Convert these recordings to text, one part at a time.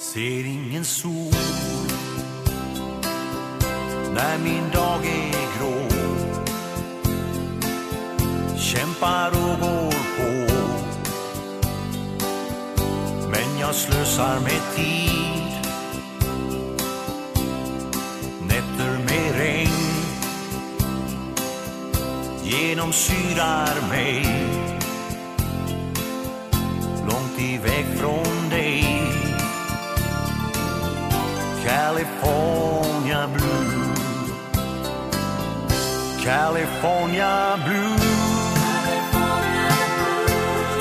Ser ingen sol. När min dag är grå Kämpar och går på. Men jag slösar med tid. Nätter med regn genomsyrar mig. Långt iväg från California blue.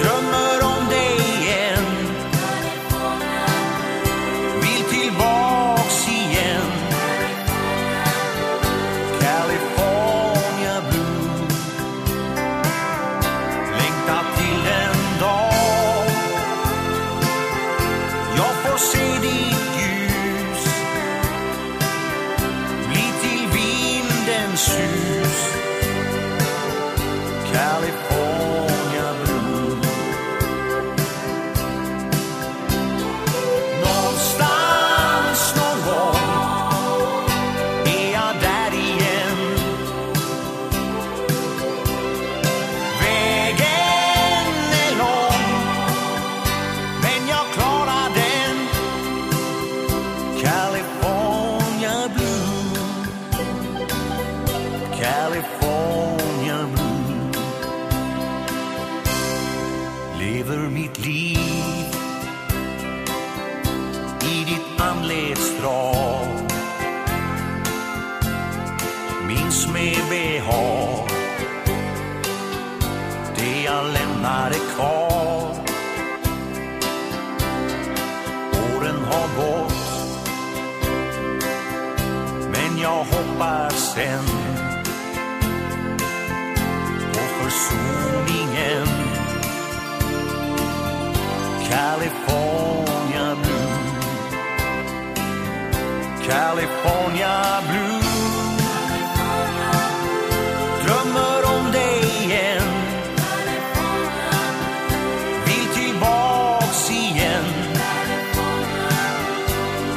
Drömmer om dig igen. Vill tillbaks igen. California blue. Längtar till den dag. Jag får se ditt ljus. Bli till vindens sus California blue Lever mitt liv i ditt anletsdrag. Minns med behag det jag lämnade kvar. Åren har gått men jag hoppas än California blue. California blue. Drömmer om dig igen. Vill tillbaks igen.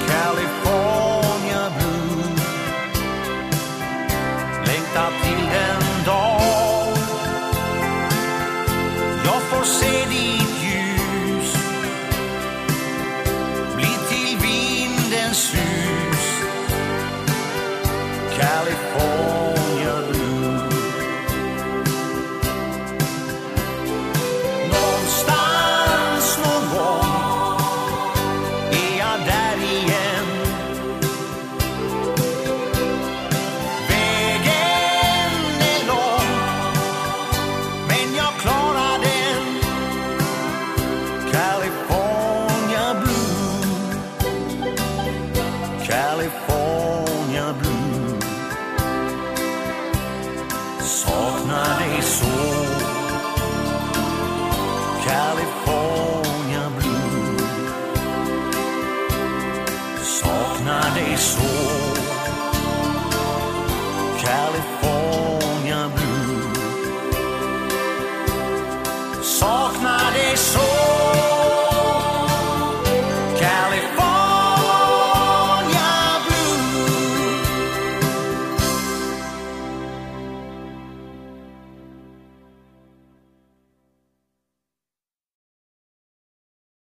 California blue. Längtar till sol. California blue. Saknar dig så. California